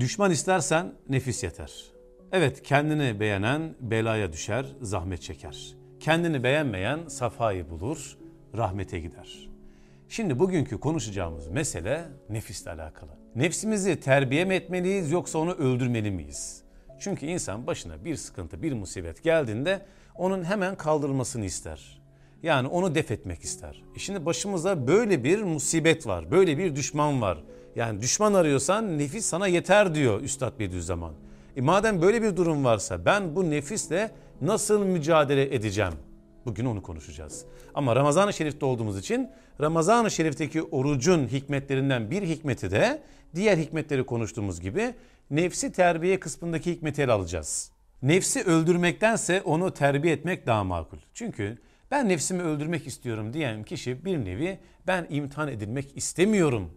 Düşman istersen nefis yeter. Evet kendini beğenen belaya düşer, zahmet çeker. Kendini beğenmeyen safayı bulur, rahmete gider. Şimdi bugünkü konuşacağımız mesele nefisle alakalı. Nefsimizi terbiye mi etmeliyiz yoksa onu öldürmeli miyiz? Çünkü insan başına bir sıkıntı, bir musibet geldiğinde onun hemen kaldırılmasını ister. Yani onu def etmek ister. E şimdi başımıza böyle bir musibet var, böyle bir düşman var. Yani düşman arıyorsan nefis sana yeter diyor Üstad Bediüzzaman. E madem böyle bir durum varsa ben bu nefisle nasıl mücadele edeceğim? Bugün onu konuşacağız. Ama Ramazan-ı Şerif'te olduğumuz için Ramazan-ı Şerif'teki orucun hikmetlerinden bir hikmeti de diğer hikmetleri konuştuğumuz gibi nefsi terbiye kısmındaki hikmeti ele alacağız. Nefsi öldürmektense onu terbiye etmek daha makul. Çünkü ben nefsimi öldürmek istiyorum diyen kişi bir nevi ben imtihan edilmek istemiyorum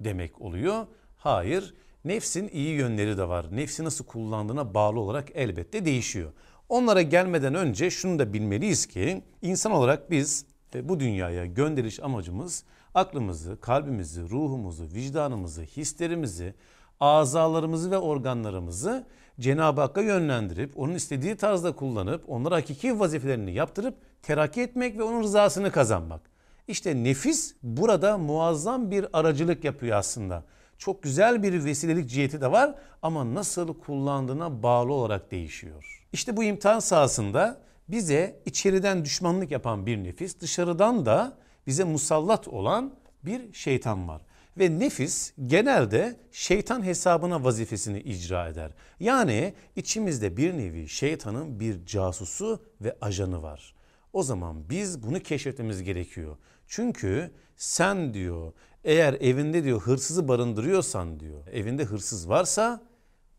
demek oluyor. Hayır, nefsin iyi yönleri de var. Nefsi nasıl kullandığına bağlı olarak elbette değişiyor. Onlara gelmeden önce şunu da bilmeliyiz ki insan olarak biz bu dünyaya gönderiş amacımız aklımızı, kalbimizi, ruhumuzu, vicdanımızı, hislerimizi, azalarımızı ve organlarımızı Cenab-ı Hakk'a yönlendirip onun istediği tarzda kullanıp onlara hakiki vazifelerini yaptırıp terakki etmek ve onun rızasını kazanmak. İşte nefis burada muazzam bir aracılık yapıyor aslında. Çok güzel bir vesilelik ciheti de var ama nasıl kullandığına bağlı olarak değişiyor. İşte bu imtihan sahasında bize içeriden düşmanlık yapan bir nefis, dışarıdan da bize musallat olan bir şeytan var. Ve nefis genelde şeytan hesabına vazifesini icra eder. Yani içimizde bir nevi şeytanın bir casusu ve ajanı var. O zaman biz bunu keşfetmemiz gerekiyor. Çünkü sen diyor eğer evinde diyor hırsızı barındırıyorsan diyor evinde hırsız varsa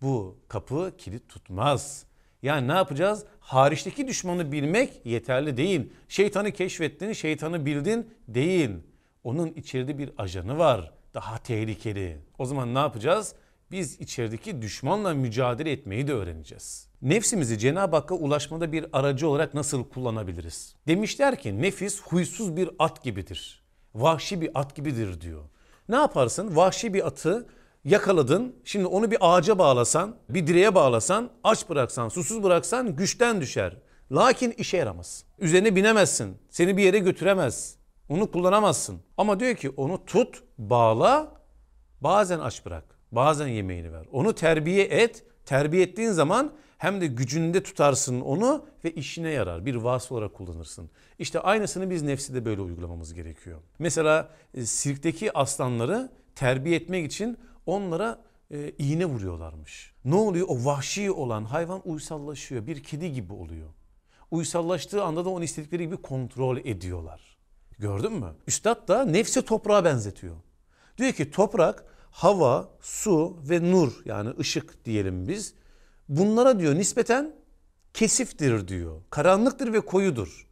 bu kapı kilit tutmaz. Yani ne yapacağız? Hariçteki düşmanı bilmek yeterli değil. Şeytanı keşfettin, şeytanı bildin değil. Onun içeride bir ajanı var. Daha tehlikeli. O zaman ne yapacağız? Biz içerideki düşmanla mücadele etmeyi de öğreneceğiz. Nefsimizi Cenab-ı Hakk'a ulaşmada bir aracı olarak nasıl kullanabiliriz? Demişler ki nefis huysuz bir at gibidir. Vahşi bir at gibidir diyor. Ne yaparsın? Vahşi bir atı yakaladın. Şimdi onu bir ağaca bağlasan, bir direğe bağlasan, aç bıraksan, susuz bıraksan güçten düşer. Lakin işe yaramaz. Üzerine binemezsin. Seni bir yere götüremez. Onu kullanamazsın. Ama diyor ki onu tut, bağla, bazen aç bırak. Bazen yemeğini ver. Onu terbiye et. Terbiye ettiğin zaman hem de gücünde tutarsın onu ve işine yarar. Bir vasf olarak kullanırsın. İşte aynısını biz nefsi de böyle uygulamamız gerekiyor. Mesela e, sirkteki aslanları terbiye etmek için onlara e, iğne vuruyorlarmış. Ne oluyor? O vahşi olan hayvan uysallaşıyor. Bir kedi gibi oluyor. Uysallaştığı anda da onu istedikleri gibi kontrol ediyorlar. Gördün mü? Üstad da nefsi toprağa benzetiyor. Diyor ki toprak hava, su ve nur yani ışık diyelim biz. Bunlara diyor nispeten kesiftir diyor. Karanlıktır ve koyudur.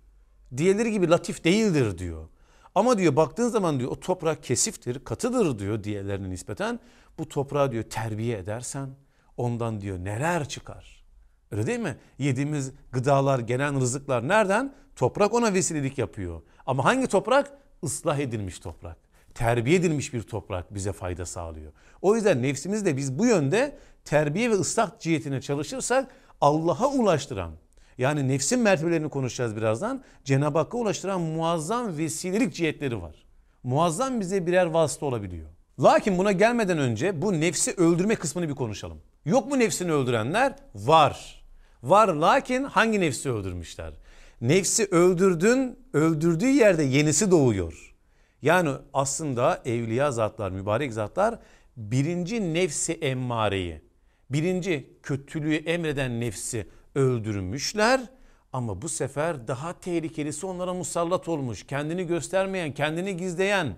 Diğerleri gibi latif değildir diyor. Ama diyor baktığın zaman diyor o toprak kesiftir, katıdır diyor diğerlerine nispeten. Bu toprağı diyor terbiye edersen ondan diyor neler çıkar. Öyle değil mi? Yediğimiz gıdalar, gelen rızıklar nereden? Toprak ona vesilelik yapıyor. Ama hangi toprak? Islah edilmiş toprak. Terbiye edilmiş bir toprak bize fayda sağlıyor. O yüzden nefsimizde biz bu yönde terbiye ve ıslah cihetine çalışırsak Allah'a ulaştıran yani nefsin mertebelerini konuşacağız birazdan. Cenab-ı Hakk'a ulaştıran muazzam vesilelik cihetleri var. Muazzam bize birer vasıta olabiliyor. Lakin buna gelmeden önce bu nefsi öldürme kısmını bir konuşalım. Yok mu nefsini öldürenler? Var. Var lakin hangi nefsi öldürmüşler? Nefsi öldürdün, öldürdüğü yerde yenisi doğuyor. Yani aslında evliya zatlar, mübarek zatlar birinci nefsi emmareyi, birinci kötülüğü emreden nefsi öldürmüşler. Ama bu sefer daha tehlikelisi onlara musallat olmuş. Kendini göstermeyen, kendini gizleyen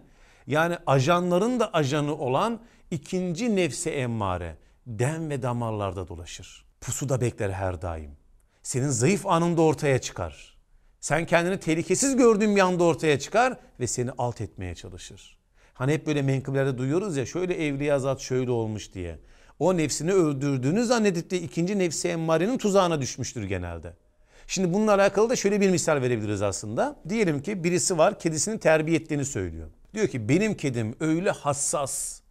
yani ajanların da ajanı olan ikinci nefsi emmare dem ve damarlarda dolaşır. Pusuda bekler her daim. Senin zayıf anında ortaya çıkar. Sen kendini tehlikesiz gördüğün bir anda ortaya çıkar ve seni alt etmeye çalışır. Hani hep böyle menkıblerde duyuyoruz ya şöyle evliya zat şöyle olmuş diye. O nefsini öldürdüğünü zannedip de ikinci nefsi emmarenin tuzağına düşmüştür genelde. Şimdi bununla alakalı da şöyle bir misal verebiliriz aslında. Diyelim ki birisi var kedisini terbiye ettiğini söylüyor. Diyor ki benim kedim öyle hassas,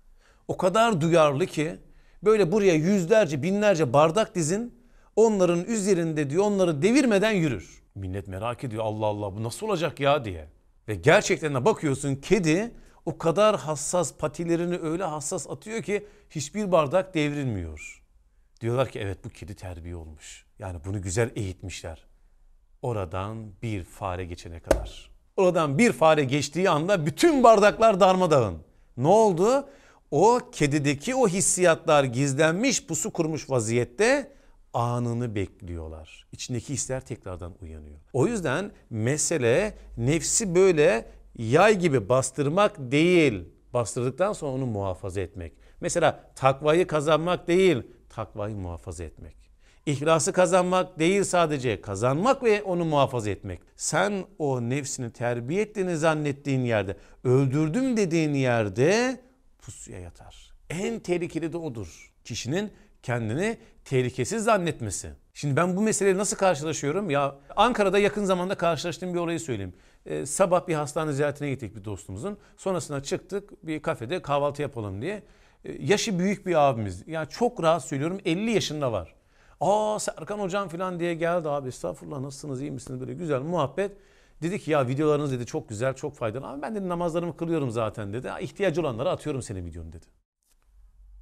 o kadar duyarlı ki Böyle buraya yüzlerce binlerce bardak dizin. Onların üzerinde diyor onları devirmeden yürür. Millet merak ediyor Allah Allah bu nasıl olacak ya diye. Ve gerçekten de bakıyorsun kedi o kadar hassas patilerini öyle hassas atıyor ki hiçbir bardak devrilmiyor. Diyorlar ki evet bu kedi terbiye olmuş. Yani bunu güzel eğitmişler. Oradan bir fare geçene kadar. Oradan bir fare geçtiği anda bütün bardaklar darmadağın. Ne oldu? O kedideki o hissiyatlar gizlenmiş, pusu kurmuş vaziyette anını bekliyorlar. İçindeki hisler tekrardan uyanıyor. O yüzden mesele nefsi böyle yay gibi bastırmak değil. Bastırdıktan sonra onu muhafaza etmek. Mesela takvayı kazanmak değil, takvayı muhafaza etmek. İhlası kazanmak değil sadece kazanmak ve onu muhafaza etmek. Sen o nefsini terbiye ettiğini zannettiğin yerde, öldürdüm dediğin yerde pusuya yatar. En tehlikeli de odur. Kişinin kendini tehlikesiz zannetmesi. Şimdi ben bu meseleyle nasıl karşılaşıyorum? Ya Ankara'da yakın zamanda karşılaştığım bir olayı söyleyeyim. Ee, sabah bir hastane ziyaretine gittik bir dostumuzun. Sonrasında çıktık bir kafede kahvaltı yapalım diye. Ee, yaşı büyük bir abimiz. Yani çok rahat söylüyorum 50 yaşında var. Aa Serkan hocam falan diye geldi abi estağfurullah nasılsınız iyi misiniz böyle güzel muhabbet. Dedi ki ya videolarınız dedi çok güzel çok faydalı ama ben dedi namazlarımı kılıyorum zaten dedi. İhtiyacı olanlara atıyorum senin videonu dedi.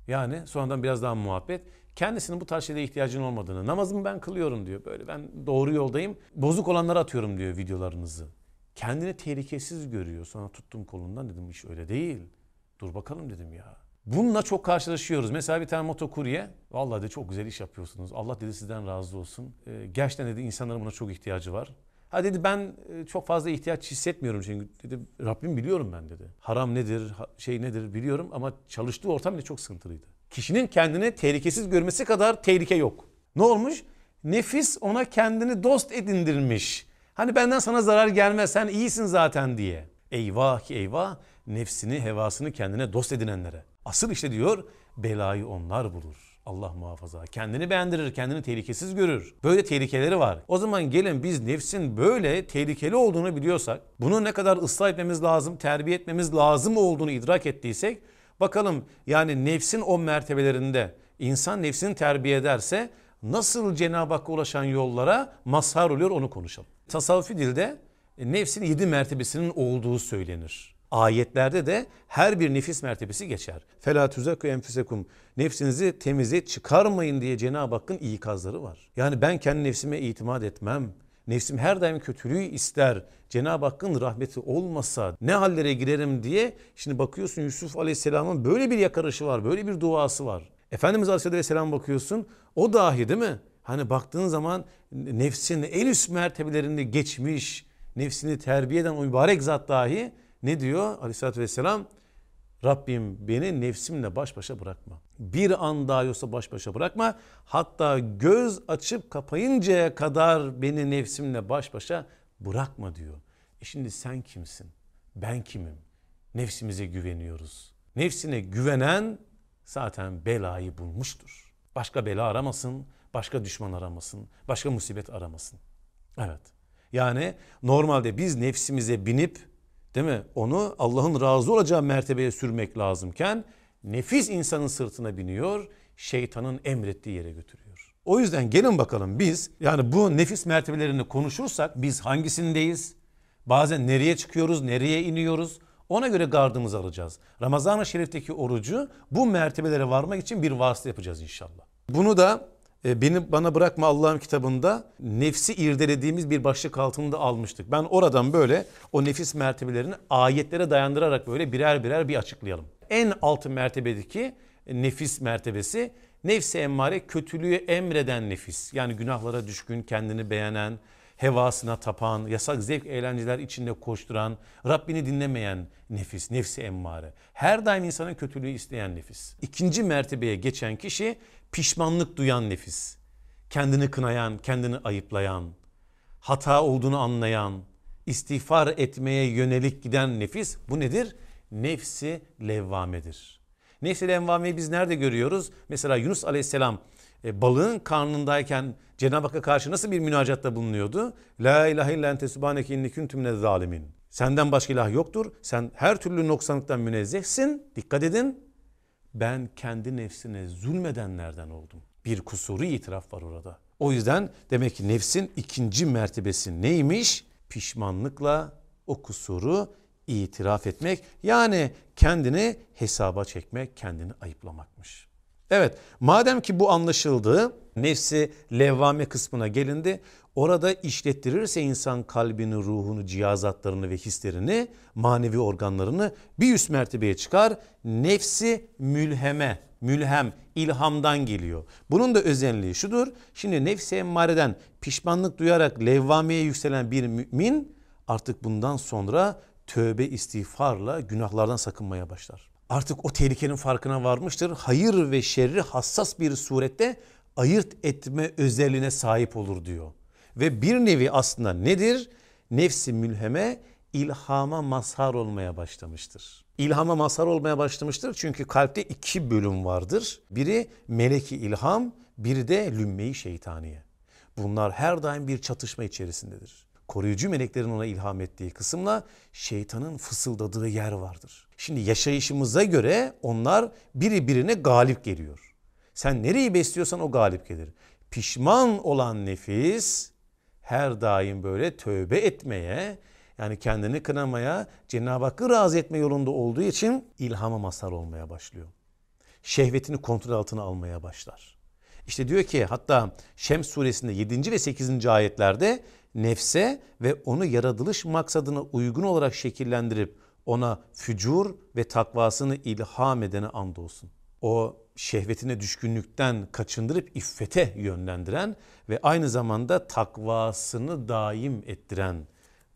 Yani sonradan biraz daha muhabbet. Kendisinin bu tarz şeylere ihtiyacının olmadığını, namazımı ben kılıyorum diyor böyle. Ben doğru yoldayım. Bozuk olanlara atıyorum diyor videolarınızı. Kendini tehlikesiz görüyor. Sonra tuttum kolundan dedim iş öyle değil. Dur bakalım dedim ya. Bununla çok karşılaşıyoruz. Mesela bir tane motokurye. Vallahi de çok güzel iş yapıyorsunuz. Allah dedi sizden razı olsun. Ee, gerçekten dedi insanların buna çok ihtiyacı var. Ha dedi ben e, çok fazla ihtiyaç hissetmiyorum çünkü dedi Rabbim biliyorum ben dedi. Haram nedir, şey nedir biliyorum ama çalıştığı ortam bile çok sıkıntılıydı. Kişinin kendini tehlikesiz görmesi kadar tehlike yok. Ne olmuş? Nefis ona kendini dost edindirmiş. Hani benden sana zarar gelmez sen iyisin zaten diye. Eyvah ki eyvah nefsini, hevasını kendine dost edinenlere. Asıl işte diyor belayı onlar bulur. Allah muhafaza. Kendini beğendirir, kendini tehlikesiz görür. Böyle tehlikeleri var. O zaman gelin biz nefsin böyle tehlikeli olduğunu biliyorsak, bunu ne kadar ıslah etmemiz lazım, terbiye etmemiz lazım olduğunu idrak ettiysek, bakalım yani nefsin o mertebelerinde insan nefsini terbiye ederse nasıl Cenab-ı Hakk'a ulaşan yollara mazhar oluyor onu konuşalım. Tasavvufi dilde nefsin yedi mertebesinin olduğu söylenir. Ayetlerde de her bir nefis mertebesi geçer. Fela tuzakku enfusekum. Nefsinizi temize çıkarmayın diye Cenab-ı Hakk'ın ikazları var. Yani ben kendi nefsime itimat etmem. Nefsim her daim kötülüğü ister. Cenab-ı Hakk'ın rahmeti olmasa ne hallere girerim diye. Şimdi bakıyorsun Yusuf Aleyhisselam'ın böyle bir yakarışı var, böyle bir duası var. Efendimiz Aleyhisselam bakıyorsun o dahi değil mi? Hani baktığın zaman nefsin en üst mertebelerinde geçmiş, nefsini terbiye eden o mübarek zat dahi ne diyor aleyhissalatü vesselam? Rabbim beni nefsimle baş başa bırakma. Bir an daha yoksa baş başa bırakma. Hatta göz açıp kapayıncaya kadar beni nefsimle baş başa bırakma diyor. E şimdi sen kimsin? Ben kimim? Nefsimize güveniyoruz. Nefsine güvenen zaten belayı bulmuştur. Başka bela aramasın, başka düşman aramasın, başka musibet aramasın. Evet. Yani normalde biz nefsimize binip Değil mi? Onu Allah'ın razı olacağı mertebeye sürmek lazımken nefis insanın sırtına biniyor, şeytanın emrettiği yere götürüyor. O yüzden gelin bakalım biz yani bu nefis mertebelerini konuşursak biz hangisindeyiz? Bazen nereye çıkıyoruz, nereye iniyoruz? Ona göre gardımızı alacağız. Ramazan-ı Şerif'teki orucu bu mertebelere varmak için bir vasıta yapacağız inşallah. Bunu da beni bana bırakma Allah'ın kitabında nefsi irdelediğimiz bir başlık altında almıştık. Ben oradan böyle o nefis mertebelerini ayetlere dayandırarak böyle birer birer bir açıklayalım. En altı mertebedeki nefis mertebesi nefsi emmare kötülüğü emreden nefis. Yani günahlara düşkün, kendini beğenen, hevasına tapan, yasak zevk eğlenceler içinde koşturan, Rabbini dinlemeyen nefis, nefsi emmare. Her daim insanın kötülüğü isteyen nefis. İkinci mertebeye geçen kişi pişmanlık duyan nefis. Kendini kınayan, kendini ayıplayan, hata olduğunu anlayan, istiğfar etmeye yönelik giden nefis bu nedir? Nefsi levvamedir. Nefsi levvameyi biz nerede görüyoruz? Mesela Yunus aleyhisselam e, balığın karnındayken Cenab-ı Hakk'a karşı nasıl bir münacatta bulunuyordu? La ilahe illa ente subhaneke inni kuntum zalimin. Senden başka ilah yoktur. Sen her türlü noksanlıktan münezzehsin. Dikkat edin. Ben kendi nefsine zulmedenlerden oldum. Bir kusuru itiraf var orada. O yüzden demek ki nefsin ikinci mertebesi neymiş? Pişmanlıkla o kusuru itiraf etmek. Yani kendini hesaba çekmek, kendini ayıplamakmış. Evet madem ki bu anlaşıldı nefsi levvame kısmına gelindi. Orada işlettirirse insan kalbini, ruhunu, cihazatlarını ve hislerini, manevi organlarını bir üst mertebeye çıkar. Nefsi mülheme, mülhem, ilhamdan geliyor. Bunun da özelliği şudur. Şimdi nefsi emmareden pişmanlık duyarak levvameye yükselen bir mümin artık bundan sonra tövbe istiğfarla günahlardan sakınmaya başlar. Artık o tehlikenin farkına varmıştır. Hayır ve şerri hassas bir surette ayırt etme özelliğine sahip olur diyor. Ve bir nevi aslında nedir? Nefsi mülheme ilhama mazhar olmaya başlamıştır. İlhama mazhar olmaya başlamıştır çünkü kalpte iki bölüm vardır. Biri meleki ilham, biri de lümmeyi şeytaniye. Bunlar her daim bir çatışma içerisindedir. Koruyucu meleklerin ona ilham ettiği kısımla şeytanın fısıldadığı yer vardır. Şimdi yaşayışımıza göre onlar biri birine galip geliyor. Sen nereyi besliyorsan o galip gelir. Pişman olan nefis her daim böyle tövbe etmeye yani kendini kınamaya Cenab-ı Hakk'ı razı etme yolunda olduğu için ilhama mazhar olmaya başlıyor. Şehvetini kontrol altına almaya başlar. İşte diyor ki hatta Şems suresinde 7. ve 8. ayetlerde nefse ve onu yaratılış maksadına uygun olarak şekillendirip ona fücur ve takvasını ilham edene andolsun. O şehvetine düşkünlükten kaçındırıp iffete yönlendiren ve aynı zamanda takvasını daim ettiren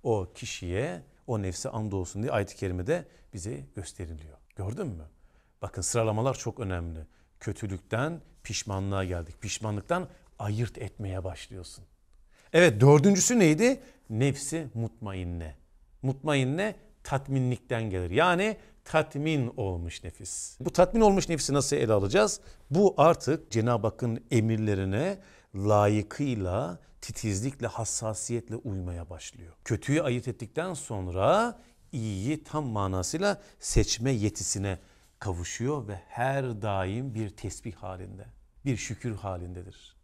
o kişiye o nefse andolsun diye ayet-i kerimede bize gösteriliyor. Gördün mü? Bakın sıralamalar çok önemli. Kötülükten pişmanlığa geldik. Pişmanlıktan ayırt etmeye başlıyorsun. Evet dördüncüsü neydi? Nefsi mutmainne. Mutmainne tatminlikten gelir. Yani tatmin olmuş nefis. Bu tatmin olmuş nefsi nasıl ele alacağız? Bu artık Cenab-ı Hakk'ın emirlerine layıkıyla, titizlikle, hassasiyetle uymaya başlıyor. Kötüyü ayırt ettikten sonra iyiyi tam manasıyla seçme yetisine kavuşuyor ve her daim bir tesbih halinde, bir şükür halindedir.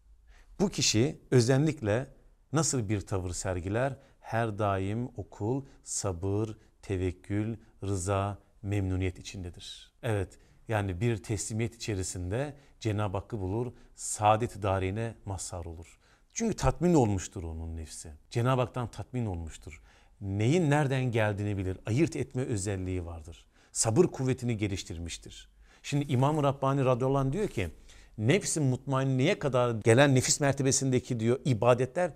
Bu kişi özellikle nasıl bir tavır sergiler? Her daim okul, sabır, tevekkül, rıza, memnuniyet içindedir. Evet yani bir teslimiyet içerisinde Cenab-ı Hakk'ı bulur, saadet darine mazhar olur. Çünkü tatmin olmuştur onun nefsi. Cenab-ı Hak'tan tatmin olmuştur. Neyin nereden geldiğini bilir. Ayırt etme özelliği vardır. Sabır kuvvetini geliştirmiştir. Şimdi İmam-ı Rabbani radıyallahu diyor ki nefsi mutmainliğe kadar gelen nefis mertebesindeki diyor ibadetler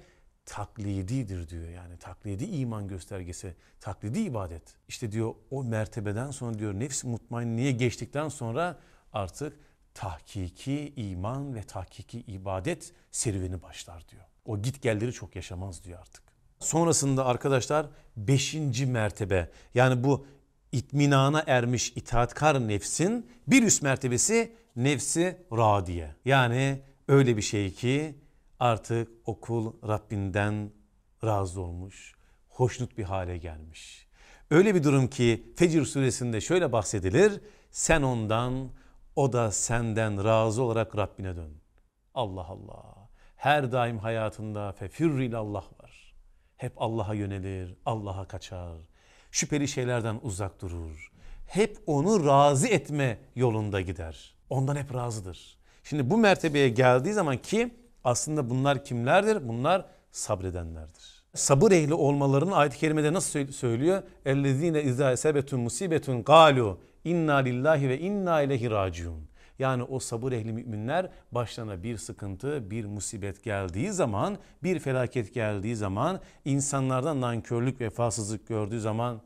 taklididir diyor. Yani taklidi iman göstergesi, taklidi ibadet. İşte diyor o mertebeden sonra diyor nefs mutmainliğe geçtikten sonra artık tahkiki iman ve tahkiki ibadet serüveni başlar diyor. O git gelleri çok yaşamaz diyor artık. Sonrasında arkadaşlar beşinci mertebe yani bu itminana ermiş itaatkar nefsin bir üst mertebesi nefsi radiye. Yani öyle bir şey ki artık okul Rabbinden razı olmuş, hoşnut bir hale gelmiş. Öyle bir durum ki Fecr suresinde şöyle bahsedilir. Sen ondan, o da senden razı olarak Rabbine dön. Allah Allah. Her daim hayatında fefirril Allah var. Hep Allah'a yönelir, Allah'a kaçar. Şüpheli şeylerden uzak durur. Hep onu razı etme yolunda gider. Ondan hep razıdır. Şimdi bu mertebeye geldiği zaman ki aslında bunlar kimlerdir? Bunlar sabredenlerdir. Sabır ehli olmalarını ayet-i kerimede nasıl söylüyor? اَلَّذ۪ينَ اِذَا اَسَبَتُمْ musibetun قَالُوا inna lillahi ve inna ileyhi raciun. Yani o sabır ehli müminler başlarına bir sıkıntı, bir musibet geldiği zaman, bir felaket geldiği zaman, insanlardan nankörlük, vefasızlık gördüğü zaman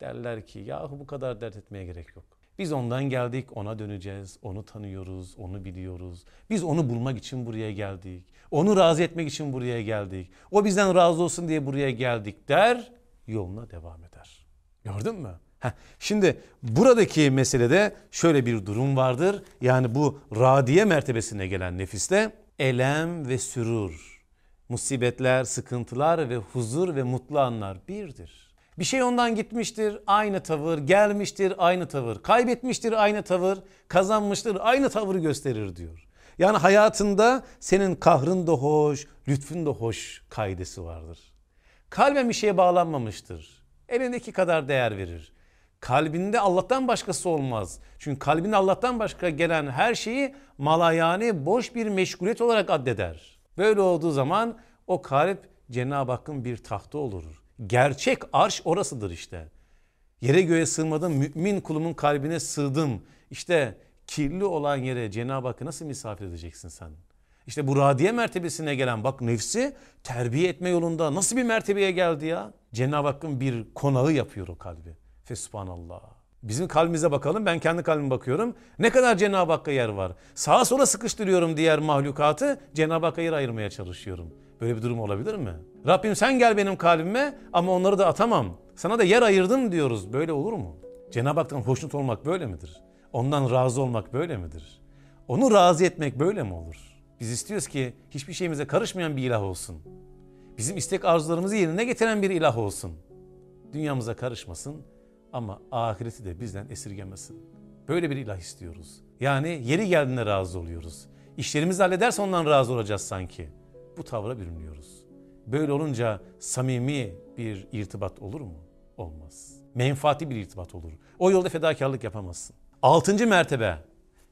derler ki yahu bu kadar dert etmeye gerek yok. Biz ondan geldik, ona döneceğiz. Onu tanıyoruz, onu biliyoruz. Biz onu bulmak için buraya geldik. Onu razı etmek için buraya geldik. O bizden razı olsun diye buraya geldik der, yoluna devam eder. Gördün mü? Heh, şimdi buradaki meselede şöyle bir durum vardır. Yani bu radiye mertebesine gelen nefiste elem ve sürur, musibetler, sıkıntılar ve huzur ve mutlu anlar birdir. Bir şey ondan gitmiştir, aynı tavır, gelmiştir, aynı tavır, kaybetmiştir, aynı tavır, kazanmıştır, aynı tavırı gösterir diyor. Yani hayatında senin kahrın da hoş, lütfun da hoş kaidesi vardır. Kalben bir şeye bağlanmamıştır. Elindeki kadar değer verir. Kalbinde Allah'tan başkası olmaz. Çünkü kalbinde Allah'tan başka gelen her şeyi malayani boş bir meşguliyet olarak addeder. Böyle olduğu zaman o kalp Cenab-ı Hakk'ın bir tahtı olur. Gerçek arş orasıdır işte. Yere göğe sığmadım, mümin kulumun kalbine sığdım. İşte kirli olan yere Cenab-ı Hakk'ı nasıl misafir edeceksin sen? İşte bu radiye mertebesine gelen bak nefsi terbiye etme yolunda nasıl bir mertebeye geldi ya? Cenab-ı Hakk'ın bir konağı yapıyor o kalbi. Fesubhanallah. Bizim kalbimize bakalım. Ben kendi kalbime bakıyorum. Ne kadar Cenab-ı Hakk'a yer var. Sağa sola sıkıştırıyorum diğer mahlukatı. Cenab-ı Hakk'a yer ayırmaya çalışıyorum. Böyle bir durum olabilir mi? Rabbim sen gel benim kalbime ama onları da atamam. Sana da yer ayırdım diyoruz. Böyle olur mu? Cenab-ı Hak'tan hoşnut olmak böyle midir? Ondan razı olmak böyle midir? Onu razı etmek böyle mi olur? Biz istiyoruz ki hiçbir şeyimize karışmayan bir ilah olsun. Bizim istek arzularımızı yerine getiren bir ilah olsun. Dünyamıza karışmasın ama ahireti de bizden esirgemesin. Böyle bir ilah istiyoruz. Yani yeri geldiğinde razı oluyoruz. İşlerimizi hallederse ondan razı olacağız sanki. Bu tavra bürünüyoruz. Böyle olunca samimi bir irtibat olur mu? Olmaz. Menfaati bir irtibat olur. O yolda fedakarlık yapamazsın. Altıncı mertebe.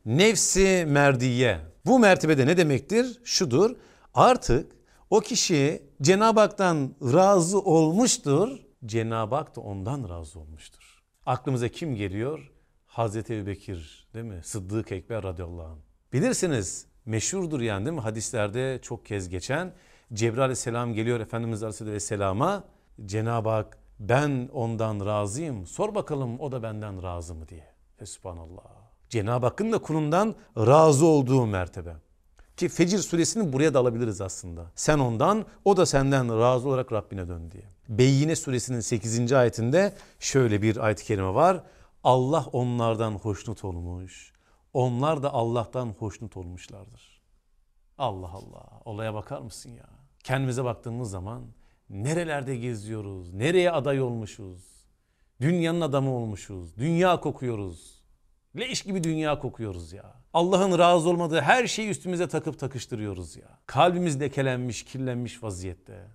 Nefsi merdiye. Bu mertebede ne demektir? Şudur. Artık o kişi Cenab-ı Hak'tan razı olmuştur. Cenab-ı Hak da ondan razı olmuştur. Aklımıza kim geliyor? Hazreti Ebubekir değil mi? Sıddık Ekber radıyallahu anh. Bilirsiniz meşhurdur yani değil mi? Hadislerde çok kez geçen. Cebrail aleyhisselam geliyor Efendimiz aleyhisselama. Cenab-ı Hak ben ondan razıyım. Sor bakalım o da benden razı mı diye. Fesubhanallah. Cenab-ı Hakk'ın da kulundan razı olduğu mertebe. Ki Fecir suresini buraya da alabiliriz aslında. Sen ondan, o da senden razı olarak Rabbine dön diye. Beyyine suresinin 8. ayetinde şöyle bir ayet-i kerime var. Allah onlardan hoşnut olmuş. Onlar da Allah'tan hoşnut olmuşlardır. Allah Allah. Olaya bakar mısın ya? Kendimize baktığımız zaman nerelerde geziyoruz? Nereye aday olmuşuz? Dünyanın adamı olmuşuz. Dünya kokuyoruz. Leş gibi dünya kokuyoruz ya. Allah'ın razı olmadığı her şeyi üstümüze takıp takıştırıyoruz ya. Kalbimiz lekelenmiş, kirlenmiş vaziyette.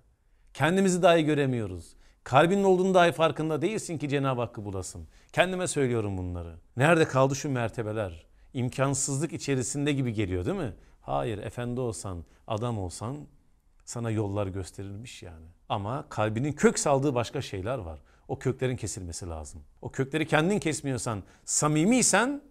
Kendimizi dahi göremiyoruz. Kalbinin olduğunu dahi farkında değilsin ki Cenab-ı Hakk'ı bulasın. Kendime söylüyorum bunları. Nerede kaldı şu mertebeler? İmkansızlık içerisinde gibi geliyor değil mi? Hayır efendi olsan, adam olsan sana yollar gösterilmiş yani. Ama kalbinin kök saldığı başka şeyler var. O köklerin kesilmesi lazım. O kökleri kendin kesmiyorsan, samimiysen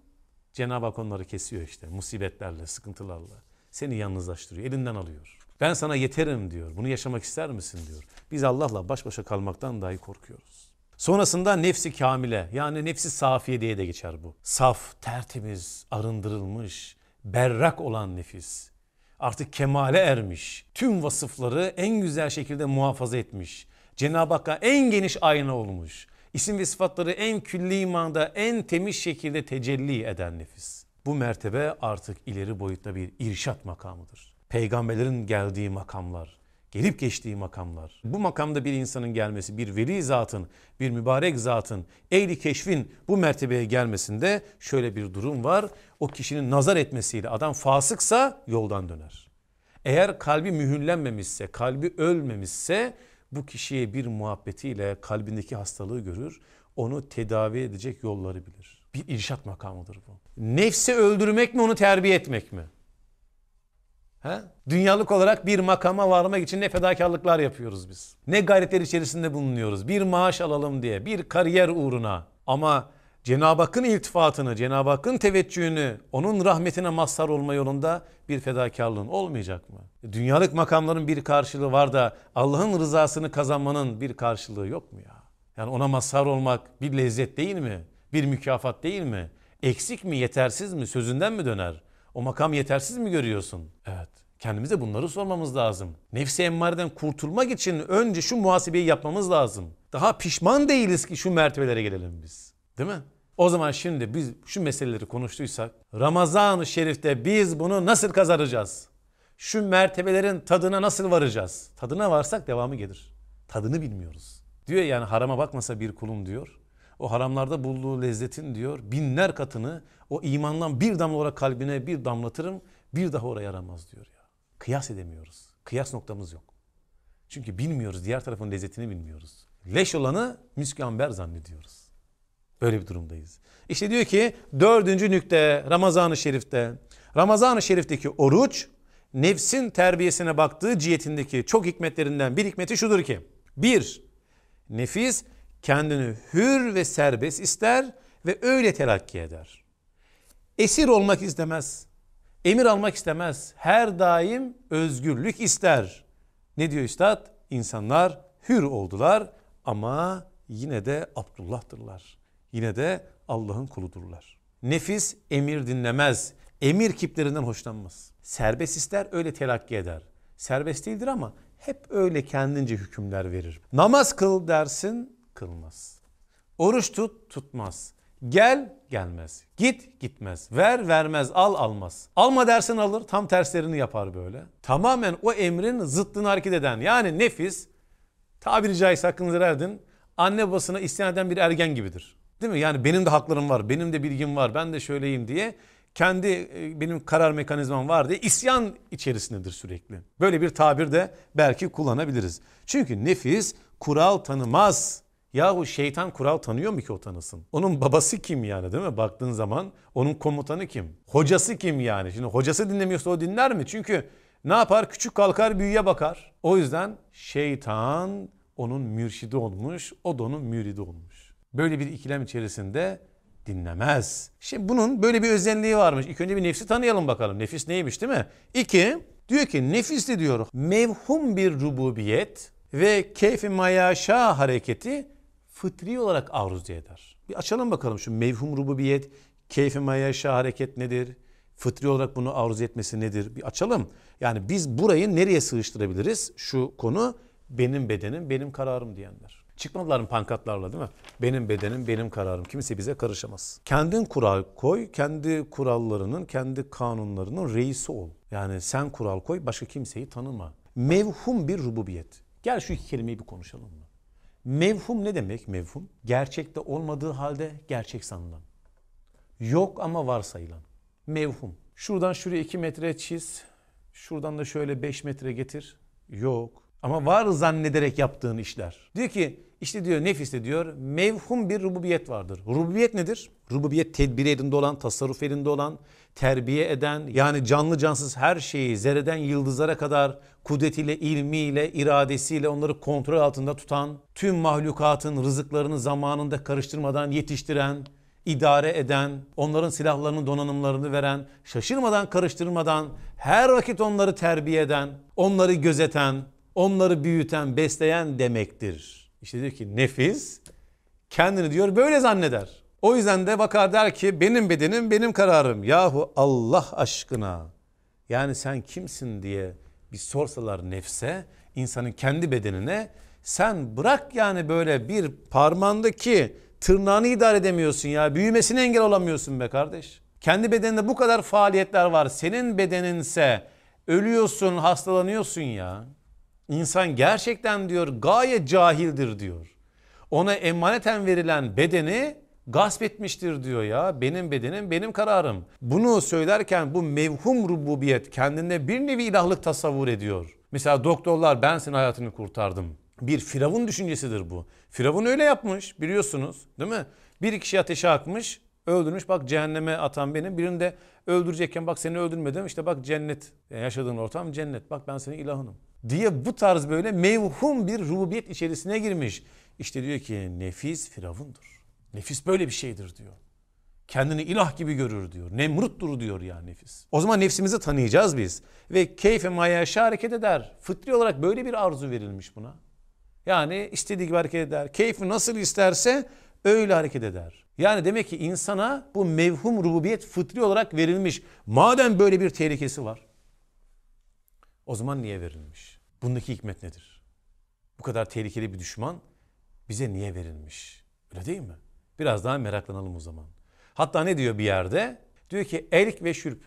Cenab-ı Hak onları kesiyor işte musibetlerle, sıkıntılarla. Seni yalnızlaştırıyor, elinden alıyor. Ben sana yeterim diyor. Bunu yaşamak ister misin diyor. Biz Allah'la baş başa kalmaktan dahi korkuyoruz. Sonrasında nefsi kamile yani nefsi safiye diye de geçer bu. Saf, tertemiz, arındırılmış, berrak olan nefis. Artık kemale ermiş. Tüm vasıfları en güzel şekilde muhafaza etmiş. Cenab-ı Hakk'a en geniş ayna olmuş. İsim ve sıfatları en külli imanda en temiz şekilde tecelli eden nefis. Bu mertebe artık ileri boyutta bir irşat makamıdır. Peygamberlerin geldiği makamlar, gelip geçtiği makamlar. Bu makamda bir insanın gelmesi, bir veli zatın, bir mübarek zatın, ehli keşfin bu mertebeye gelmesinde şöyle bir durum var. O kişinin nazar etmesiyle adam fasıksa yoldan döner. Eğer kalbi mühürlenmemişse, kalbi ölmemişse bu kişiye bir muhabbetiyle kalbindeki hastalığı görür, onu tedavi edecek yolları bilir. Bir irşat makamıdır bu. Nefsi öldürmek mi onu terbiye etmek mi? He? Dünyalık olarak bir makama varmak için ne fedakarlıklar yapıyoruz biz. Ne gayretler içerisinde bulunuyoruz. Bir maaş alalım diye, bir kariyer uğruna. Ama Cenab-ı Hakk'ın iltifatını, Cenab-ı Hakk'ın teveccühünü, onun rahmetine mazhar olma yolunda bir fedakarlığın olmayacak mı? Dünyalık makamların bir karşılığı var da Allah'ın rızasını kazanmanın bir karşılığı yok mu ya? Yani ona mazhar olmak bir lezzet değil mi? Bir mükafat değil mi? Eksik mi, yetersiz mi, sözünden mi döner? O makam yetersiz mi görüyorsun? Evet. Kendimize bunları sormamız lazım. Nefsi emmareden kurtulmak için önce şu muhasebeyi yapmamız lazım. Daha pişman değiliz ki şu mertebelere gelelim biz. Değil mi? O zaman şimdi biz şu meseleleri konuştuysak Ramazan-ı Şerif'te biz bunu nasıl kazanacağız? Şu mertebelerin tadına nasıl varacağız? Tadına varsak devamı gelir. Tadını bilmiyoruz. Diyor yani harama bakmasa bir kulum diyor. O haramlarda bulduğu lezzetin diyor binler katını o imandan bir damla olarak kalbine bir damlatırım bir daha oraya yaramaz diyor ya. Kıyas edemiyoruz. Kıyas noktamız yok. Çünkü bilmiyoruz diğer tarafın lezzetini bilmiyoruz. Leş olanı amber zannediyoruz. Böyle bir durumdayız. İşte diyor ki dördüncü nükte Ramazan-ı Şerif'te. Ramazan-ı Şerif'teki oruç nefsin terbiyesine baktığı cihetindeki çok hikmetlerinden bir hikmeti şudur ki. Bir, nefis kendini hür ve serbest ister ve öyle telakki eder. Esir olmak istemez. Emir almak istemez. Her daim özgürlük ister. Ne diyor üstad? İnsanlar hür oldular ama yine de Abdullah'tırlar. Yine de Allah'ın kuludurlar. Nefis emir dinlemez. Emir kiplerinden hoşlanmaz. Serbest ister öyle telakki eder. Serbest değildir ama hep öyle kendince hükümler verir. Namaz kıl dersin kılmaz. Oruç tut tutmaz. Gel gelmez. Git gitmez. Ver vermez. Al almaz. Alma dersin alır. Tam terslerini yapar böyle. Tamamen o emrin zıttını hareket eden yani nefis tabiri caizse hakkınızı verdin. Anne babasına isyan eden bir ergen gibidir. Değil mi? Yani benim de haklarım var, benim de bilgim var, ben de şöyleyim diye kendi e, benim karar mekanizmam var diye isyan içerisindedir sürekli. Böyle bir tabir de belki kullanabiliriz. Çünkü nefis kural tanımaz. Yahu şeytan kural tanıyor mu ki o tanısın? Onun babası kim yani değil mi? Baktığın zaman onun komutanı kim? Hocası kim yani? Şimdi hocası dinlemiyorsa o dinler mi? Çünkü ne yapar? Küçük kalkar büyüye bakar. O yüzden şeytan onun mürşidi olmuş, o da onun müridi olmuş. Böyle bir ikilem içerisinde dinlemez. Şimdi bunun böyle bir özelliği varmış. İlk önce bir nefsi tanıyalım bakalım. Nefis neymiş değil mi? İki, diyor ki nefisli diyor mevhum bir rububiyet ve keyfi mayaşa hareketi fıtri olarak arzu eder. Bir açalım bakalım şu mevhum rububiyet, keyfi mayaşa hareket nedir? Fıtri olarak bunu arzu etmesi nedir? Bir açalım. Yani biz burayı nereye sığıştırabiliriz? Şu konu benim bedenim, benim kararım diyenler. Çıkmadılar mı pankartlarla değil mi? Benim bedenim, benim kararım. Kimse bize karışamaz. Kendin kural koy, kendi kurallarının, kendi kanunlarının reisi ol. Yani sen kural koy, başka kimseyi tanıma. Mevhum bir rububiyet. Gel şu iki kelimeyi bir konuşalım mı? Mevhum ne demek mevhum? Gerçekte olmadığı halde gerçek sanılan. Yok ama varsayılan. Mevhum. Şuradan şuraya iki metre çiz. Şuradan da şöyle beş metre getir. Yok. Ama var zannederek yaptığın işler. Diyor ki işte diyor nefiste diyor mevhum bir rububiyet vardır. Rububiyet nedir? Rububiyet tedbir elinde olan, tasarruf elinde olan, terbiye eden yani canlı cansız her şeyi zerreden yıldızlara kadar kudretiyle, ilmiyle, iradesiyle onları kontrol altında tutan, tüm mahlukatın rızıklarını zamanında karıştırmadan yetiştiren, idare eden, onların silahlarını, donanımlarını veren, şaşırmadan, karıştırmadan, her vakit onları terbiye eden, onları gözeten, onları büyüten, besleyen demektir. İşte diyor ki nefis kendini diyor böyle zanneder. O yüzden de bakar der ki benim bedenim benim kararım. Yahu Allah aşkına yani sen kimsin diye bir sorsalar nefse insanın kendi bedenine sen bırak yani böyle bir parmağındaki tırnağını idare edemiyorsun ya büyümesine engel olamıyorsun be kardeş. Kendi bedeninde bu kadar faaliyetler var. Senin bedeninse ölüyorsun, hastalanıyorsun ya. İnsan gerçekten diyor gayet cahildir diyor. Ona emaneten verilen bedeni gasp etmiştir diyor ya. Benim bedenim benim kararım. Bunu söylerken bu mevhum rububiyet kendinde bir nevi ilahlık tasavvur ediyor. Mesela doktorlar ben senin hayatını kurtardım. Bir firavun düşüncesidir bu. Firavun öyle yapmış biliyorsunuz değil mi? Bir kişi ateşe akmış öldürmüş bak cehenneme atan benim. Birini de öldürecekken bak seni öldürmedim işte bak cennet. Yani yaşadığın ortam cennet bak ben senin ilahınım diye bu tarz böyle mevhum bir rububiyet içerisine girmiş. İşte diyor ki nefis firavundur. Nefis böyle bir şeydir diyor. Kendini ilah gibi görür diyor. Nemruttur diyor ya nefis. O zaman nefsimizi tanıyacağız biz. Ve keyfe mayaşa hareket eder. Fıtri olarak böyle bir arzu verilmiş buna. Yani istediği gibi hareket eder. Keyfi nasıl isterse öyle hareket eder. Yani demek ki insana bu mevhum rububiyet fıtri olarak verilmiş. Madem böyle bir tehlikesi var. O zaman niye verilmiş? Bundaki hikmet nedir? Bu kadar tehlikeli bir düşman bize niye verilmiş? Öyle değil mi? Biraz daha meraklanalım o zaman. Hatta ne diyor bir yerde? Diyor ki erik ve şürp.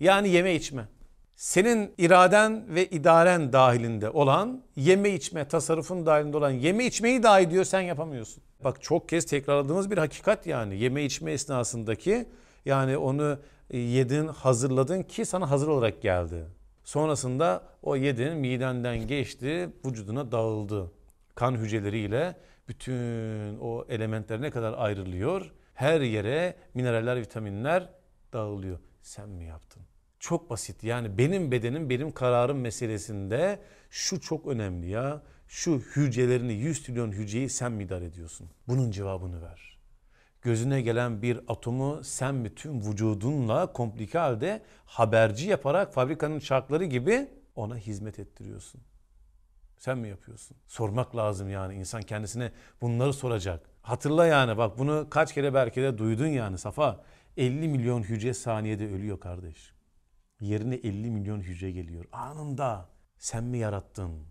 Yani yeme içme. senin iraden ve idaren dahilinde olan yeme içme tasarrufun dahilinde olan yeme içmeyi dahi diyor sen yapamıyorsun. Bak çok kez tekrarladığımız bir hakikat yani yeme içme esnasındaki yani onu yedin hazırladın ki sana hazır olarak geldi. Sonrasında o yedin midenden geçti vücuduna dağıldı. Kan hücreleriyle bütün o elementler ne kadar ayrılıyor? Her yere mineraller, vitaminler dağılıyor. Sen mi yaptın? Çok basit. Yani benim bedenim, benim kararım meselesinde şu çok önemli ya. Şu hücrelerini, 100 trilyon hücreyi sen mi idare ediyorsun? Bunun cevabını ver. Gözüne gelen bir atomu sen bütün vücudunla komplike halde haberci yaparak fabrikanın çarkları gibi ona hizmet ettiriyorsun. Sen mi yapıyorsun? Sormak lazım yani insan kendisine bunları soracak. Hatırla yani bak bunu kaç kere belki de duydun yani Safa. 50 milyon hücre saniyede ölüyor kardeş. Yerine 50 milyon hücre geliyor. Anında sen mi yarattın?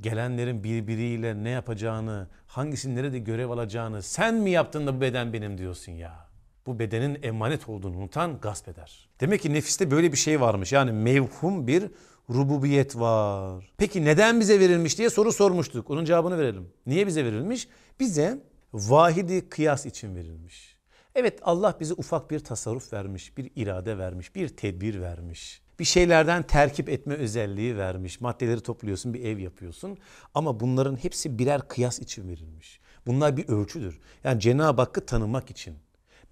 Gelenlerin birbiriyle ne yapacağını, hangisinin nerede görev alacağını sen mi yaptın da bu beden benim diyorsun ya. Bu bedenin emanet olduğunu unutan gasp eder. Demek ki nefiste böyle bir şey varmış. Yani mevhum bir rububiyet var. Peki neden bize verilmiş diye soru sormuştuk. Onun cevabını verelim. Niye bize verilmiş? Bize vahidi kıyas için verilmiş. Evet Allah bize ufak bir tasarruf vermiş, bir irade vermiş, bir tedbir vermiş. Bir şeylerden terkip etme özelliği vermiş. Maddeleri topluyorsun, bir ev yapıyorsun. Ama bunların hepsi birer kıyas için verilmiş. Bunlar bir ölçüdür. Yani Cenab-ı Hakk'ı tanımak için.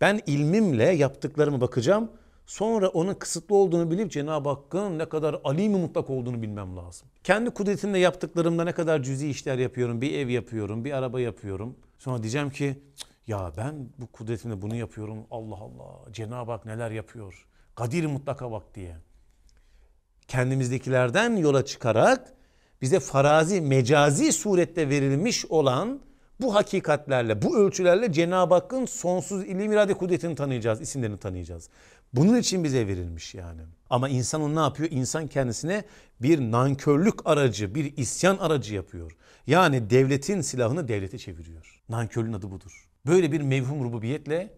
Ben ilmimle yaptıklarımı bakacağım. Sonra onun kısıtlı olduğunu bilip Cenab-ı Hakk'ın ne kadar alim mutlak olduğunu bilmem lazım. Kendi kudretimle yaptıklarımda ne kadar cüzi işler yapıyorum. Bir ev yapıyorum, bir araba yapıyorum. Sonra diyeceğim ki ya ben bu kudretimle bunu yapıyorum. Allah Allah Cenab-ı Hak neler yapıyor. Kadir mutlaka bak diye. Kendimizdekilerden yola çıkarak bize farazi, mecazi surette verilmiş olan bu hakikatlerle, bu ölçülerle Cenab-ı Hakk'ın sonsuz ilim irade kudretini tanıyacağız, isimlerini tanıyacağız. Bunun için bize verilmiş yani. Ama insan ne yapıyor? İnsan kendisine bir nankörlük aracı, bir isyan aracı yapıyor. Yani devletin silahını devlete çeviriyor. Nankörlüğün adı budur. Böyle bir mevhum rububiyetle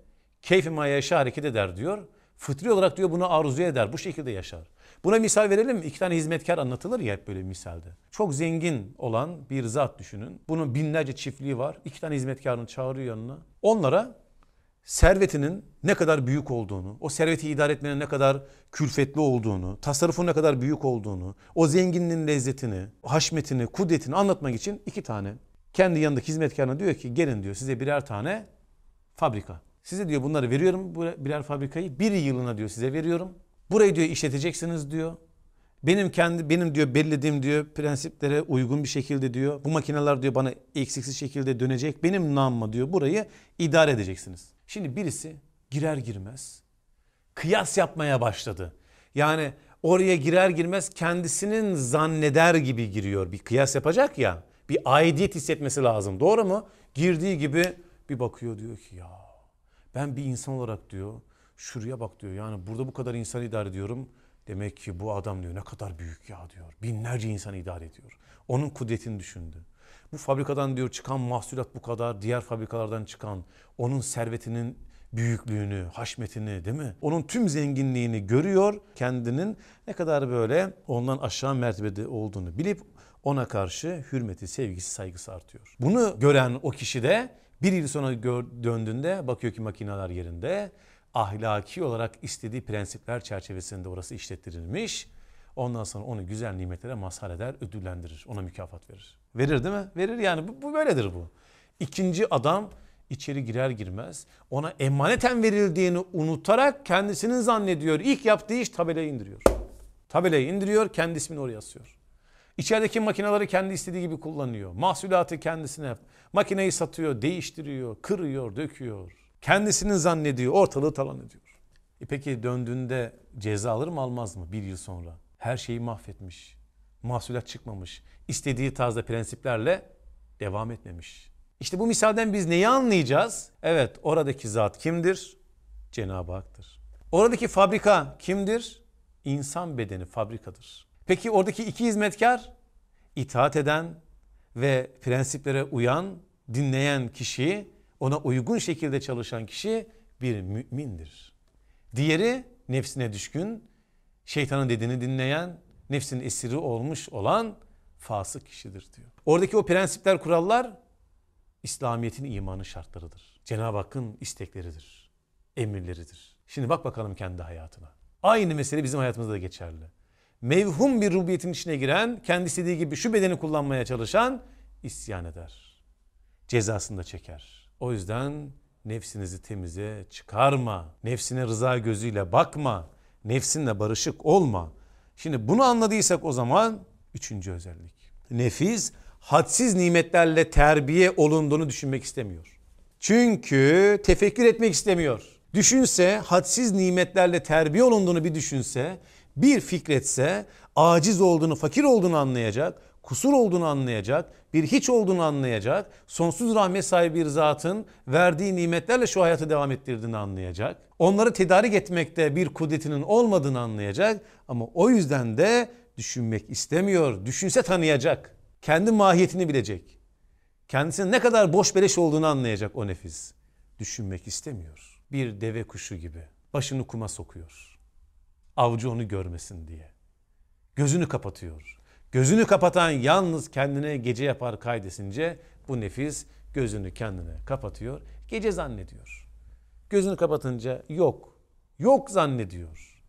keyfi yaşa hareket eder diyor. Fıtri olarak diyor bunu arzu eder. Bu şekilde yaşar. Buna misal verelim mi? İki tane hizmetkar anlatılır ya hep böyle misalde. Çok zengin olan bir zat düşünün. Bunun binlerce çiftliği var. İki tane hizmetkarını çağırıyor yanına. Onlara servetinin ne kadar büyük olduğunu, o serveti idare etmenin ne kadar külfetli olduğunu, tasarrufun ne kadar büyük olduğunu, o zenginliğin lezzetini, haşmetini, kudretini anlatmak için iki tane kendi yanındaki hizmetkarına diyor ki gelin diyor size birer tane fabrika. Size diyor bunları veriyorum birer fabrikayı bir yılına diyor size veriyorum. Burayı diyor işleteceksiniz diyor. Benim kendi benim diyor belirlediğim diyor prensiplere uygun bir şekilde diyor. Bu makineler diyor bana eksiksiz şekilde dönecek. Benim namıma diyor burayı idare edeceksiniz. Şimdi birisi girer girmez kıyas yapmaya başladı. Yani oraya girer girmez kendisinin zanneder gibi giriyor. Bir kıyas yapacak ya. Bir aidiyet hissetmesi lazım. Doğru mu? Girdiği gibi bir bakıyor diyor ki ya ben bir insan olarak diyor şuraya bak diyor. Yani burada bu kadar insan idare ediyorum. Demek ki bu adam diyor ne kadar büyük ya diyor. Binlerce insan idare ediyor. Onun kudretini düşündü. Bu fabrikadan diyor çıkan mahsulat bu kadar. Diğer fabrikalardan çıkan onun servetinin büyüklüğünü, haşmetini değil mi? Onun tüm zenginliğini görüyor. Kendinin ne kadar böyle ondan aşağı mertebede olduğunu bilip ona karşı hürmeti, sevgisi, saygısı artıyor. Bunu gören o kişi de bir yıl sonra gör, döndüğünde bakıyor ki makineler yerinde. Ahlaki olarak istediği prensipler çerçevesinde orası işlettirilmiş. Ondan sonra onu güzel nimetlere mazhar eder, ödüllendirir, ona mükafat verir. Verir değil mi? Verir yani bu, bu böyledir bu. İkinci adam içeri girer girmez ona emaneten verildiğini unutarak kendisini zannediyor. İlk yaptığı iş tabelayı indiriyor. Tabelayı indiriyor, kendi ismini oraya asıyor. İçerideki makineleri kendi istediği gibi kullanıyor. Mahsulatı kendisine makineyi satıyor, değiştiriyor, kırıyor, döküyor. Kendisini zannediyor, ortalığı talan ediyor. E peki döndüğünde ceza alır mı almaz mı bir yıl sonra? Her şeyi mahvetmiş. Mahsulat çıkmamış. İstediği tarzda prensiplerle devam etmemiş. İşte bu misalden biz neyi anlayacağız? Evet oradaki zat kimdir? Cenab-ı Hak'tır. Oradaki fabrika kimdir? İnsan bedeni fabrikadır. Peki oradaki iki hizmetkar itaat eden ve prensiplere uyan, dinleyen kişi, ona uygun şekilde çalışan kişi bir mümindir. Diğeri nefsine düşkün, Şeytanın dediğini dinleyen, nefsin esiri olmuş olan fasık kişidir diyor. Oradaki o prensipler, kurallar İslamiyet'in imanı şartlarıdır. Cenab-ı Hakk'ın istekleridir, emirleridir. Şimdi bak bakalım kendi hayatına. Aynı mesele bizim hayatımızda da geçerli. Mevhum bir rubiyetin içine giren, kendi istediği gibi şu bedeni kullanmaya çalışan isyan eder. Cezasını da çeker. O yüzden nefsinizi temize çıkarma. Nefsine rıza gözüyle bakma. Nefsinle barışık olma. Şimdi bunu anladıysak o zaman üçüncü özellik. Nefis hadsiz nimetlerle terbiye olunduğunu düşünmek istemiyor. Çünkü tefekkür etmek istemiyor. Düşünse, hadsiz nimetlerle terbiye olunduğunu bir düşünse, bir fikretse, aciz olduğunu, fakir olduğunu anlayacak, kusur olduğunu anlayacak, bir hiç olduğunu anlayacak, sonsuz rahmet sahibi bir zatın verdiği nimetlerle şu hayatı devam ettirdiğini anlayacak. Onları tedarik etmekte bir kudretinin olmadığını anlayacak ama o yüzden de düşünmek istemiyor. Düşünse tanıyacak. Kendi mahiyetini bilecek. Kendisinin ne kadar boş beleş olduğunu anlayacak o nefis. Düşünmek istemiyor. Bir deve kuşu gibi başını kuma sokuyor. Avcı onu görmesin diye. Gözünü kapatıyor. Gözünü kapatan yalnız kendine gece yapar kaydesince bu nefis gözünü kendine kapatıyor. Gece zannediyor. Gözünü kapatınca yok. Yok zannediyor.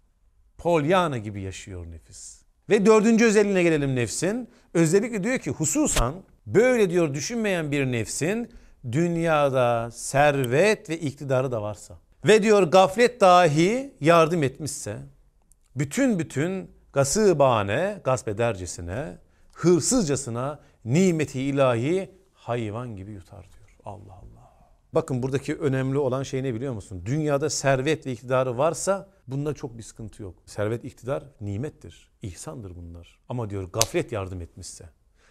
Polyana gibi yaşıyor nefis. Ve dördüncü özelliğine gelelim nefsin. Özellikle diyor ki hususan böyle diyor düşünmeyen bir nefsin dünyada servet ve iktidarı da varsa ve diyor gaflet dahi yardım etmişse bütün bütün gasıbane, gasp edercesine, hırsızcasına nimeti ilahi hayvan gibi yutar diyor. Allah Allah. Bakın buradaki önemli olan şey ne biliyor musun? Dünyada servet ve iktidarı varsa bunda çok bir sıkıntı yok. Servet, iktidar nimettir, ihsandır bunlar. Ama diyor gaflet yardım etmişse,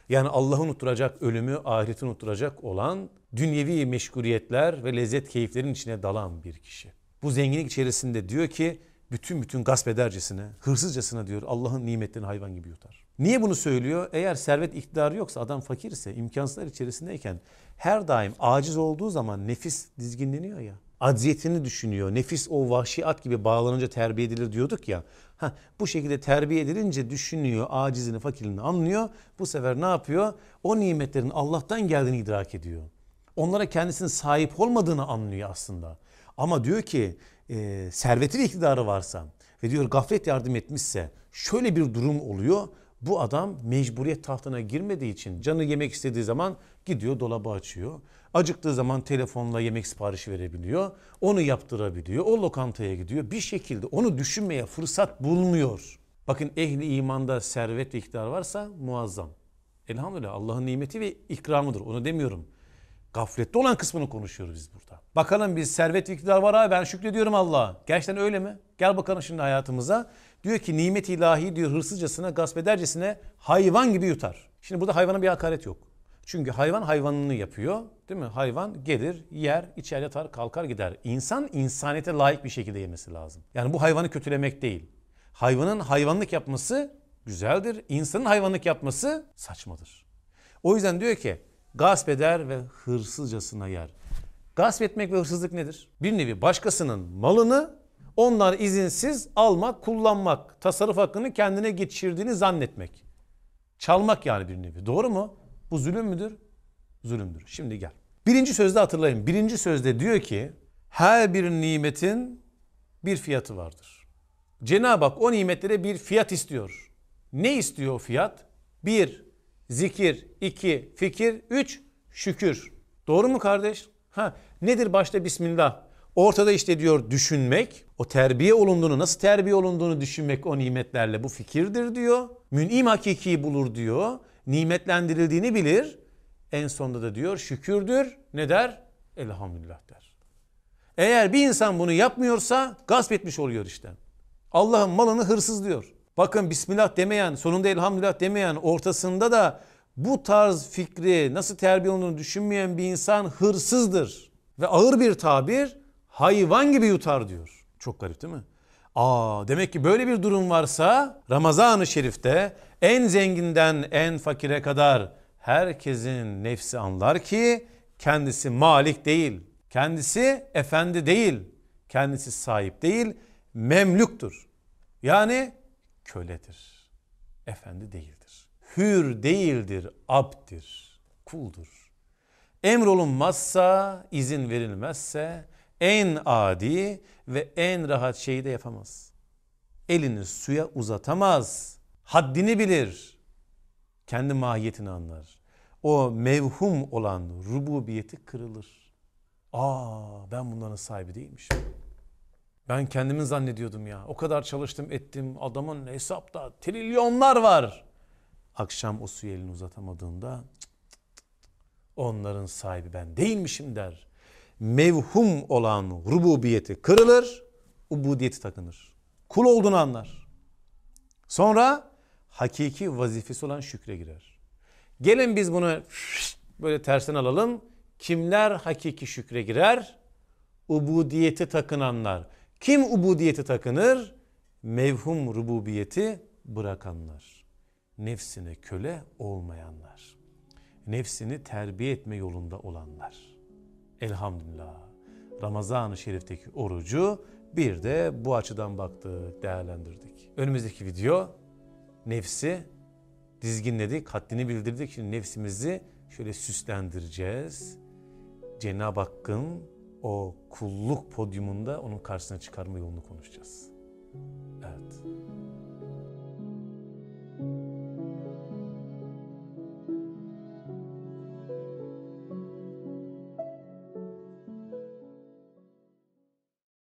yani Allah'ı unutturacak, ölümü, ahireti unutturacak olan dünyevi meşguliyetler ve lezzet keyiflerin içine dalan bir kişi. Bu zenginlik içerisinde diyor ki bütün bütün gasp edercesine, hırsızcasına diyor Allah'ın nimetlerini hayvan gibi yutar. Niye bunu söylüyor? Eğer servet iktidarı yoksa adam fakirse, imkansızlar içerisindeyken her daim aciz olduğu zaman nefis dizginleniyor ya. Acziyetini düşünüyor. Nefis o vahşi at gibi bağlanınca terbiye edilir diyorduk ya. Heh, bu şekilde terbiye edilince düşünüyor, acizini, fakirliğini anlıyor. Bu sefer ne yapıyor? O nimetlerin Allah'tan geldiğini idrak ediyor. Onlara kendisinin sahip olmadığını anlıyor aslında. Ama diyor ki e, serveti ve iktidarı varsa ve diyor gaflet yardım etmişse şöyle bir durum oluyor. Bu adam mecburiyet tahtına girmediği için canı yemek istediği zaman gidiyor dolabı açıyor. Acıktığı zaman telefonla yemek siparişi verebiliyor. Onu yaptırabiliyor. O lokantaya gidiyor. Bir şekilde onu düşünmeye fırsat bulmuyor. Bakın ehli imanda servet ve iktidar varsa muazzam. Elhamdülillah Allah'ın nimeti ve ikramıdır. Onu demiyorum. Gaflette olan kısmını konuşuyoruz biz burada. Bakalım biz servet ve iktidar var abi ben şükrediyorum Allah'a. Gerçekten öyle mi? Gel bakalım şimdi hayatımıza. Diyor ki nimet ilahi diyor hırsızcasına gasp edercesine hayvan gibi yutar. Şimdi burada hayvana bir hakaret yok. Çünkü hayvan hayvanını yapıyor. Değil mi? Hayvan gelir, yer, içer yatar, kalkar gider. İnsan insaniyete layık bir şekilde yemesi lazım. Yani bu hayvanı kötülemek değil. Hayvanın hayvanlık yapması güzeldir. İnsanın hayvanlık yapması saçmadır. O yüzden diyor ki gasp eder ve hırsızcasına yer. Gasp etmek ve hırsızlık nedir? Bir nevi başkasının malını onlar izinsiz almak, kullanmak, tasarruf hakkını kendine geçirdiğini zannetmek. Çalmak yani bir nevi. Doğru mu? Bu zulüm müdür? Zulümdür. Şimdi gel. Birinci sözde hatırlayın. Birinci sözde diyor ki her bir nimetin bir fiyatı vardır. Cenab-ı Hak o nimetlere bir fiyat istiyor. Ne istiyor o fiyat? Bir, zikir. iki fikir. Üç, şükür. Doğru mu kardeş? Ha, nedir başta Bismillah? Ortada işte diyor düşünmek, o terbiye olunduğunu, nasıl terbiye olunduğunu düşünmek o nimetlerle bu fikirdir diyor. Mün'im hakikiyi bulur diyor. Nimetlendirildiğini bilir. En sonunda da diyor şükürdür. Ne der? Elhamdülillah der. Eğer bir insan bunu yapmıyorsa gasp etmiş oluyor işte. Allah'ın malını hırsız diyor. Bakın Bismillah demeyen, sonunda elhamdülillah demeyen, ortasında da bu tarz fikri nasıl terbiye olduğunu düşünmeyen bir insan hırsızdır. Ve ağır bir tabir hayvan gibi yutar diyor. Çok garip değil mi? Aa demek ki böyle bir durum varsa Ramazan-ı Şerif'te en zenginden en fakire kadar herkesin nefsi anlar ki kendisi malik değil. Kendisi efendi değil. Kendisi sahip değil. Memluktur. Yani köledir. Efendi değildir. Hür değildir, abdir, kuldur. Emrolunmazsa, izin verilmezse en adi ve en rahat şeyi de yapamaz. Elini suya uzatamaz. Haddini bilir. Kendi mahiyetini anlar. O mevhum olan rububiyeti kırılır. Aa ben bunların sahibi değilmişim. Ben kendimi zannediyordum ya. O kadar çalıştım ettim. Adamın hesapta trilyonlar var. Akşam o suyu elini uzatamadığında onların sahibi ben değilmişim der. Mevhum olan rububiyeti kırılır, ubudiyeti takınır. Kul olduğunu anlar. Sonra hakiki vazifesi olan şükre girer. Gelin biz bunu böyle tersten alalım. Kimler hakiki şükre girer? Ubudiyeti takınanlar. Kim ubudiyeti takınır? Mevhum rububiyeti bırakanlar. Nefsine köle olmayanlar. Nefsini terbiye etme yolunda olanlar. Elhamdülillah. Ramazan-ı Şerif'teki orucu bir de bu açıdan baktık, değerlendirdik. Önümüzdeki video nefsi dizginledik, haddini bildirdik. Şimdi nefsimizi şöyle süslendireceğiz. Cenab-ı Hakk'ın o kulluk podyumunda onun karşısına çıkarma yolunu konuşacağız. Evet.